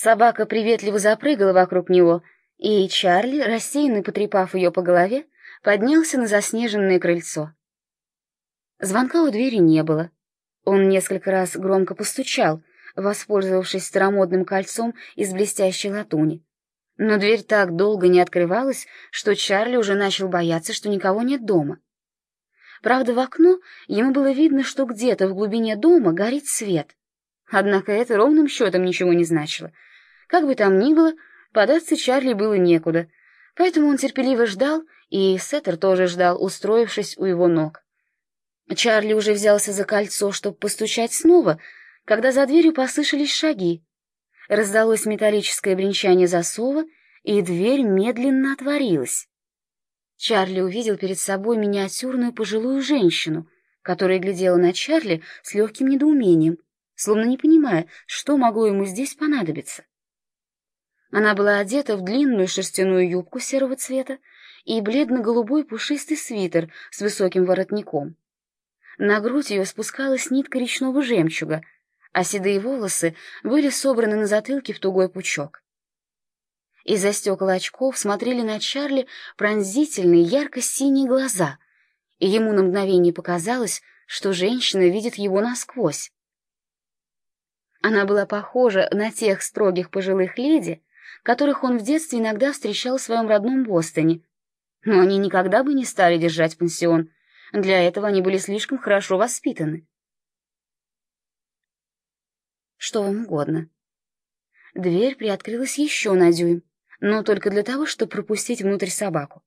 Собака приветливо запрыгала вокруг него, и Чарли, рассеянно потрепав ее по голове, поднялся на заснеженное крыльцо. Звонка у двери не было. Он несколько раз громко постучал, воспользовавшись старомодным кольцом из блестящей латуни. Но дверь так долго не открывалась, что Чарли уже начал бояться, что никого нет дома. Правда, в окно ему было видно, что где-то в глубине дома горит свет. Однако это ровным счетом ничего не значило. Как бы там ни было, податься Чарли было некуда, поэтому он терпеливо ждал, и Сеттер тоже ждал, устроившись у его ног. Чарли уже взялся за кольцо, чтобы постучать снова, когда за дверью послышались шаги. Раздалось металлическое бренчание засова, и дверь медленно отворилась. Чарли увидел перед собой миниатюрную пожилую женщину, которая глядела на Чарли с легким недоумением, словно не понимая, что могло ему здесь понадобиться. Она была одета в длинную шерстяную юбку серого цвета и бледно-голубой пушистый свитер с высоким воротником. На грудь ее спускалась нитка речного жемчуга — а седые волосы были собраны на затылке в тугой пучок. Из-за стекла очков смотрели на Чарли пронзительные ярко-синие глаза, и ему на мгновение показалось, что женщина видит его насквозь. Она была похожа на тех строгих пожилых леди, которых он в детстве иногда встречал в своем родном Бостоне, но они никогда бы не стали держать пансион, для этого они были слишком хорошо воспитаны. Что вам угодно. Дверь приоткрылась еще на дюйм, но только для того, чтобы пропустить внутрь собаку.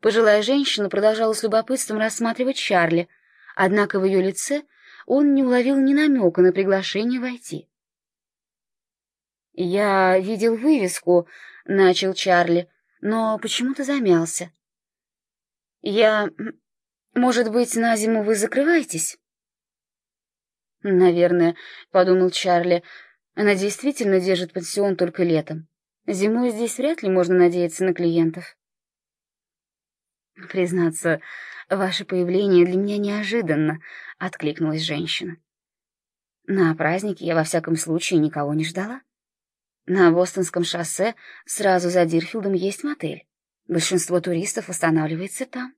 Пожилая женщина продолжала с любопытством рассматривать Чарли, однако в ее лице он не уловил ни намека на приглашение войти. «Я видел вывеску», — начал Чарли, но почему-то замялся. «Я... Может быть, на зиму вы закрываетесь?» «Наверное», — подумал Чарли, — «она действительно держит пансион только летом. Зимой здесь вряд ли можно надеяться на клиентов». «Признаться, ваше появление для меня неожиданно», — откликнулась женщина. «На празднике я во всяком случае никого не ждала. На Бостонском шоссе сразу за Дирфилдом есть мотель. Большинство туристов останавливается там».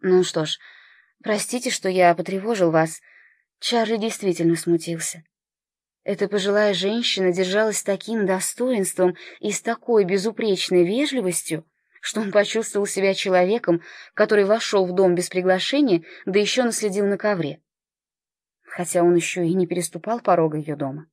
«Ну что ж», «Простите, что я потревожил вас». Чарли действительно смутился. Эта пожилая женщина держалась с таким достоинством и с такой безупречной вежливостью, что он почувствовал себя человеком, который вошел в дом без приглашения, да еще наследил на ковре. Хотя он еще и не переступал порога ее дома.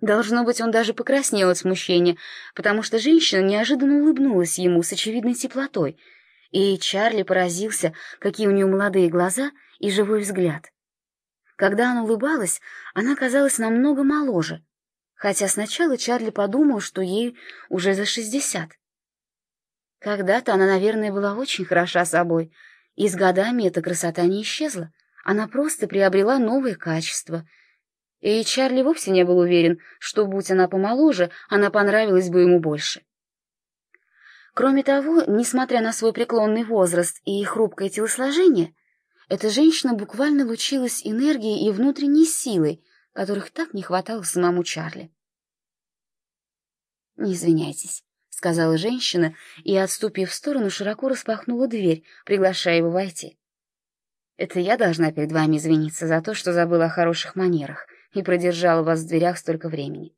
Должно быть, он даже покраснел от смущения, потому что женщина неожиданно улыбнулась ему с очевидной теплотой — и Чарли поразился, какие у нее молодые глаза и живой взгляд. Когда она улыбалась, она казалась намного моложе, хотя сначала Чарли подумал, что ей уже за шестьдесят. Когда-то она, наверное, была очень хороша собой, и с годами эта красота не исчезла, она просто приобрела новые качества. И Чарли вовсе не был уверен, что, будь она помоложе, она понравилась бы ему больше. Кроме того, несмотря на свой преклонный возраст и хрупкое телосложение, эта женщина буквально лучилась энергией и внутренней силой, которых так не хватало самому Чарли. «Не извиняйтесь», — сказала женщина и, отступив в сторону, широко распахнула дверь, приглашая его войти. «Это я должна перед вами извиниться за то, что забыла о хороших манерах и продержала вас в дверях столько времени.